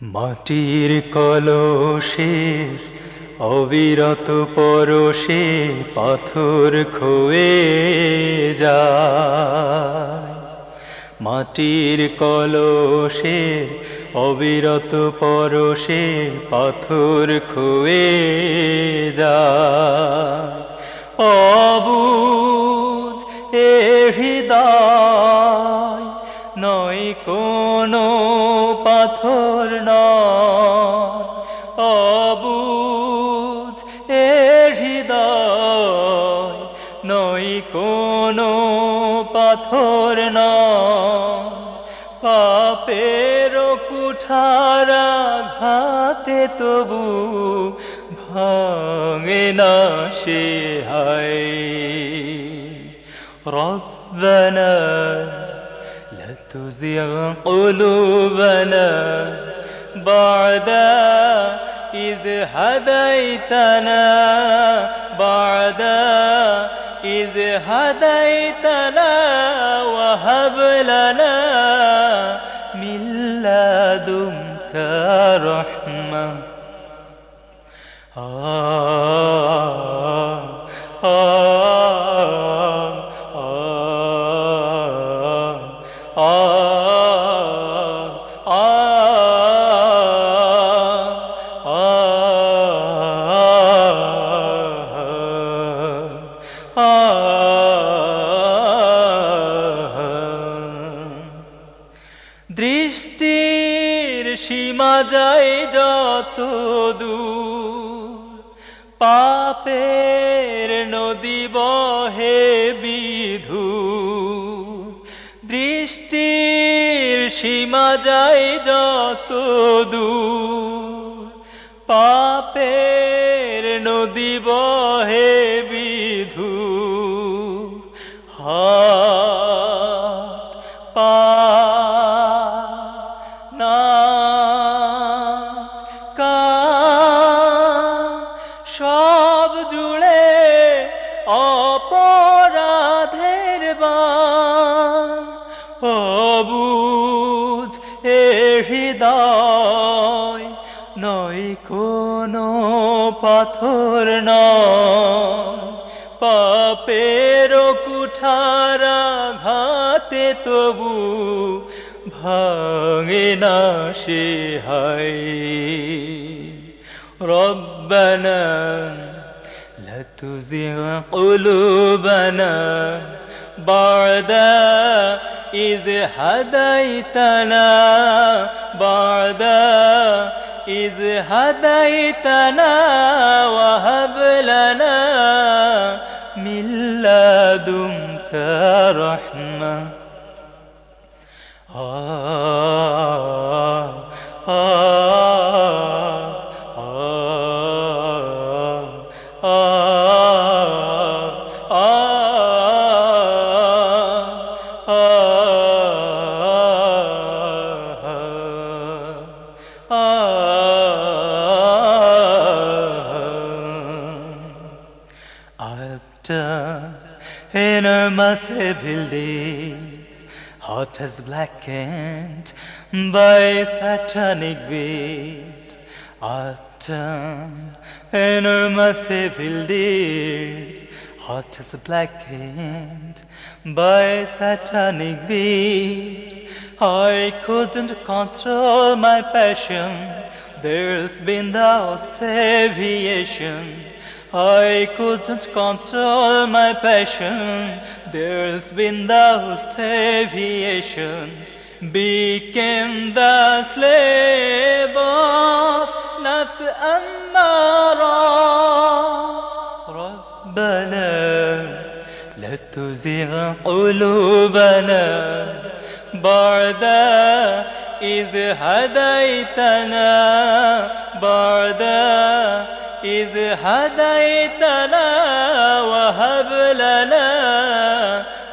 মাটির কলসের অবিরত পরশে পাথর খোয়ে যায়। মাটির কলসের অবিরত পরশে পাথর খোয়ে যায়। অবুজ এ হৃদয় পাথর নয় অবুজ এ হৃদয় নয় কোনো পাথর নয় পাপের কুঠারা ঘাতে তবু ভাঙে না সে হায় ربنا لا تزغ قلوبنا بعد إذ هديتنا بعد إذ هديتنا وهب لنا من لدنك رحمة. آه آه. যায় যত দূর। পাপের নদী বহে বিধু দৃষ্টির সীমা যায় যত দূর। পাপের নদী বহে পাথর নয় পাপের কুঠারা ঘাতে তবু ভাঙে না সে হায় ربنا لا تزغ قلوبنا بعد إذ هديتنا بعد إذ هديتنا وهب لنا من لدنك رحمة. آه I've inner civil days, hot as blackened by satanic waves. Done inner civil days, hot as blackened by satanic waves. I couldn't control my passion. There's been the deviation. I couldn't control my passion. There's been the host deviation. Became the slave of nafs أمارة ربنا لا تزغ قلوبنا بعد إذ هديتنا بعد إذ هديتنا وهب لنا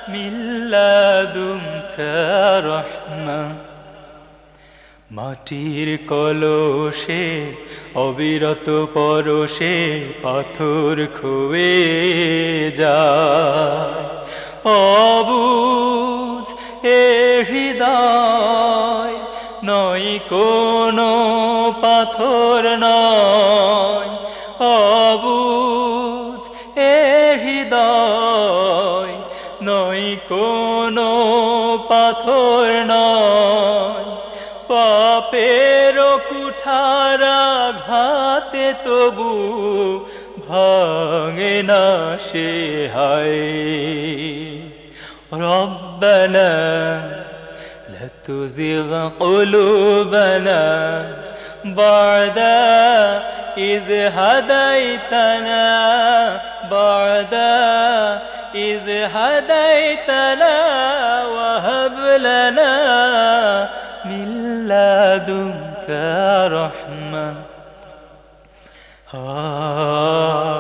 من لدنك رحمة মাটির কলসে অবিরত পরশে পাথর খুয়ে যায় অবুজ এ হৃদয় নয় কোনো পাথর নয় কোনো পাথর নয় পাপের কুঠারা ঘাতে তবু ভাঙে না সে হায় রব্বানা لا تزغ قلوبنا بعد إذ هديتنا بعد إذ هديتنا لدنك رحمة. آه.